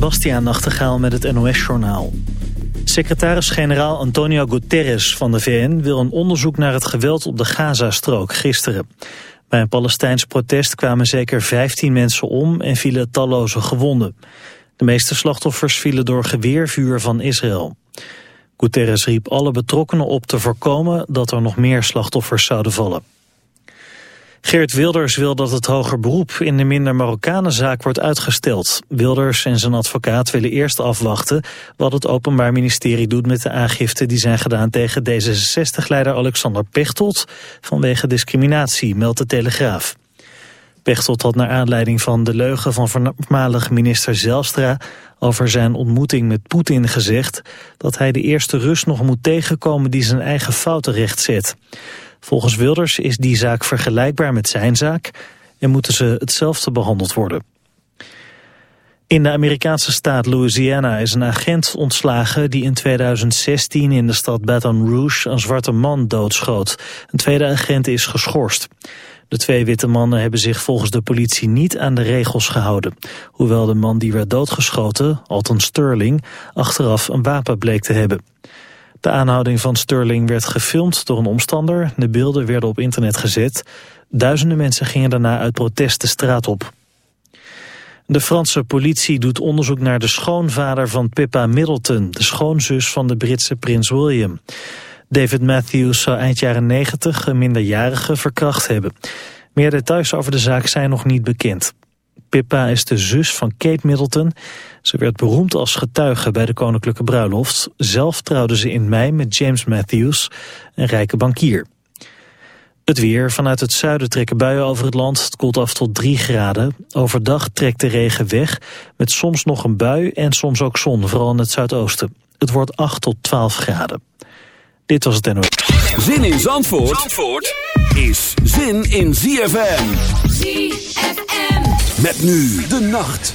Bastiaan Nachtegaal met het NOS-journaal. Secretaris-generaal Antonio Guterres van de VN wil een onderzoek naar het geweld op de Gazastrook gisteren. Bij een Palestijns protest kwamen zeker 15 mensen om en vielen talloze gewonden. De meeste slachtoffers vielen door geweervuur van Israël. Guterres riep alle betrokkenen op te voorkomen dat er nog meer slachtoffers zouden vallen. Geert Wilders wil dat het hoger beroep in de minder Marokkanenzaak wordt uitgesteld. Wilders en zijn advocaat willen eerst afwachten wat het Openbaar Ministerie doet met de aangifte die zijn gedaan tegen D66-leider Alexander Pechtold vanwege discriminatie, meldt de Telegraaf. Pechtold had naar aanleiding van de leugen van voormalig minister Zelstra over zijn ontmoeting met Poetin gezegd dat hij de eerste Rus nog moet tegenkomen die zijn eigen fouten rechtzet. Volgens Wilders is die zaak vergelijkbaar met zijn zaak en moeten ze hetzelfde behandeld worden. In de Amerikaanse staat Louisiana is een agent ontslagen die in 2016 in de stad Baton Rouge een zwarte man doodschoot. Een tweede agent is geschorst. De twee witte mannen hebben zich volgens de politie niet aan de regels gehouden. Hoewel de man die werd doodgeschoten, Alton Sterling, achteraf een wapen bleek te hebben. De aanhouding van Sterling werd gefilmd door een omstander. De beelden werden op internet gezet. Duizenden mensen gingen daarna uit protest de straat op. De Franse politie doet onderzoek naar de schoonvader van Pippa Middleton... de schoonzus van de Britse prins William. David Matthews zou eind jaren 90 een minderjarige verkracht hebben. Meer details over de zaak zijn nog niet bekend. Pippa is de zus van Kate Middleton. Ze werd beroemd als getuige bij de koninklijke bruiloft. Zelf trouwde ze in mei met James Matthews, een rijke bankier. Het weer. Vanuit het zuiden trekken buien over het land. Het koelt af tot 3 graden. Overdag trekt de regen weg. Met soms nog een bui en soms ook zon, vooral in het zuidoosten. Het wordt 8 tot 12 graden. Dit was het NO. Zin in Zandvoort, Zandvoort is zin in ZFM. ZFM. Met nu de nacht.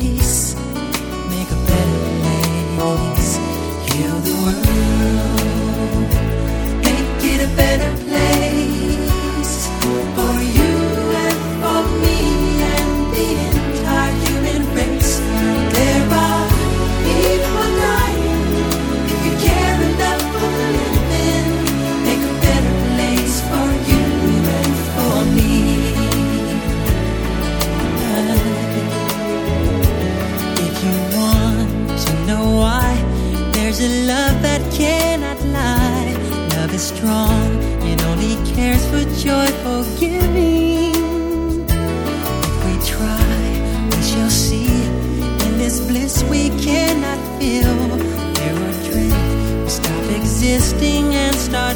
strong, it only cares for joyful giving. If we try, we shall see. In this bliss we cannot feel. There are dreams, we stop existing and start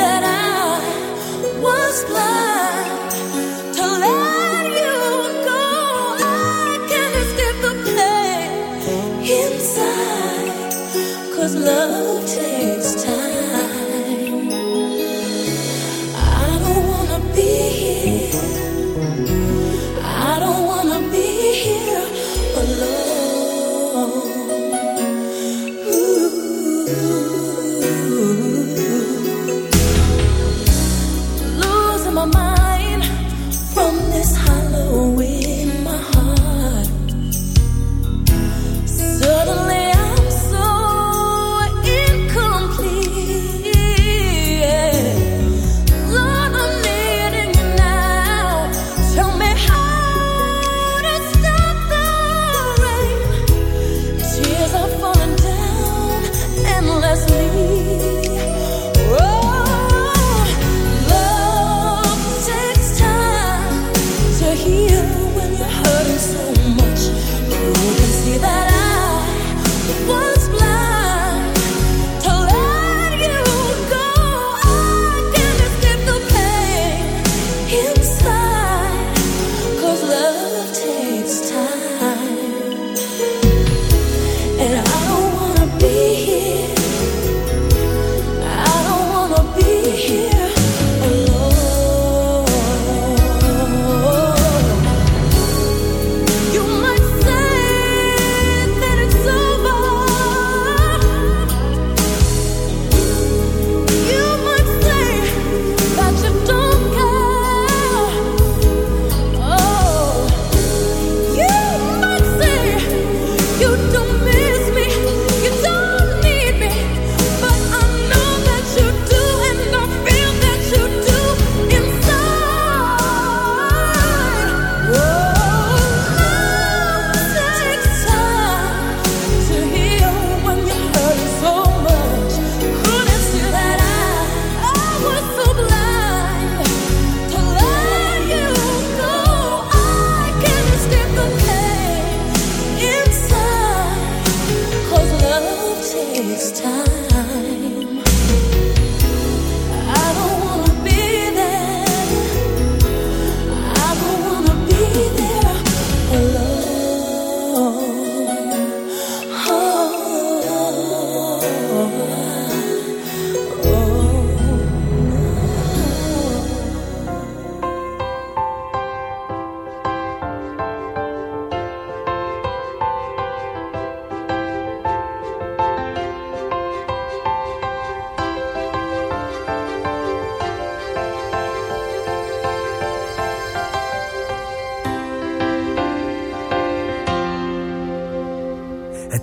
that I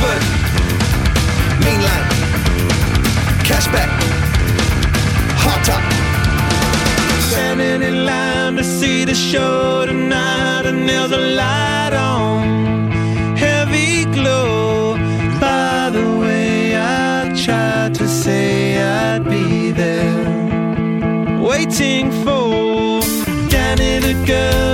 Harvard, mainland, cashback, hot top. Standing in line to see the show tonight, and there's a light on, heavy glow. By the way, I tried to say I'd be there, waiting for Danny the girl.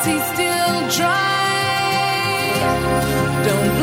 Is he still dry. Don't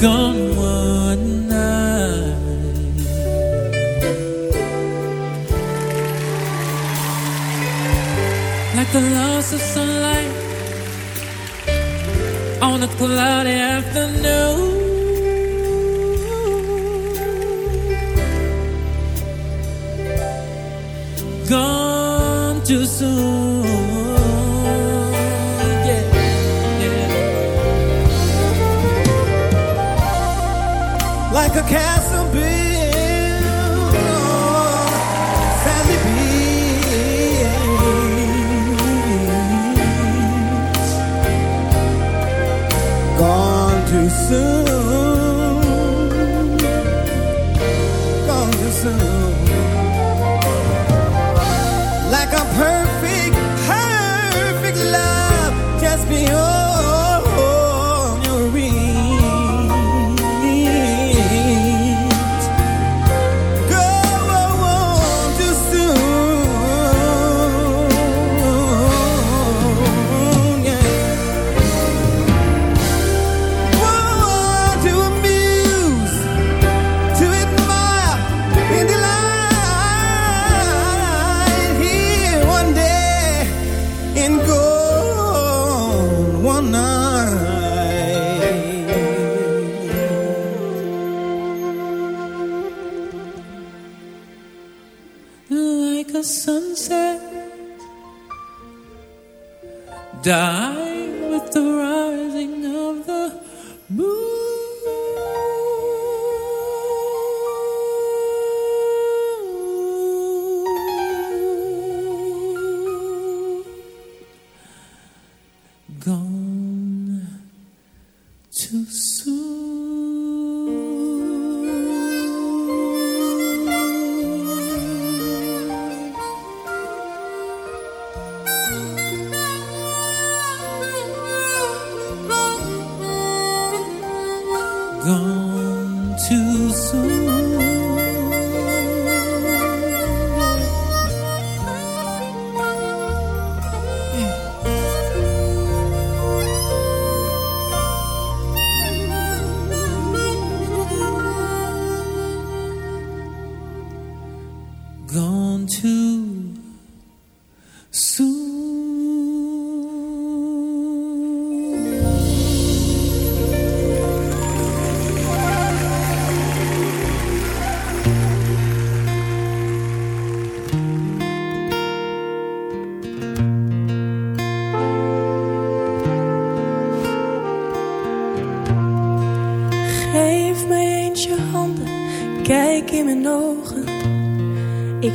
gone one night. Like the loss of sunlight on a cloudy afternoon. Gone too soon. Like a castle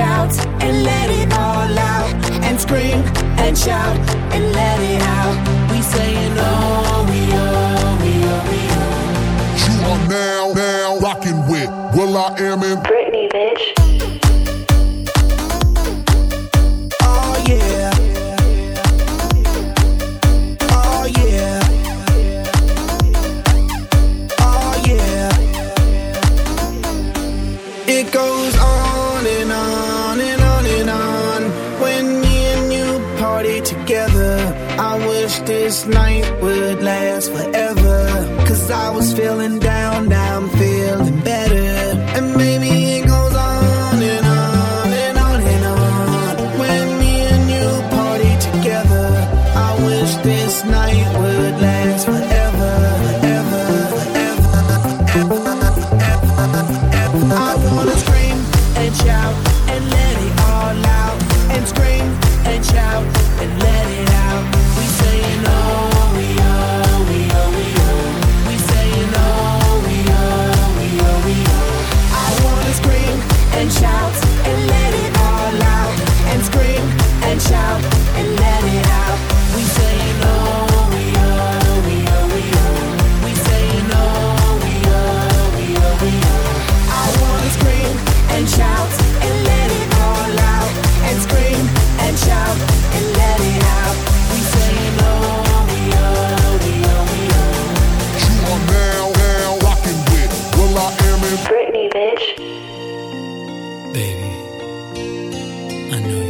shout and let it all out and scream and shout and let it out. We saying all we oh we oh we are. You are now now rocking with Will I Am in. night would last forever. Baby, I know you.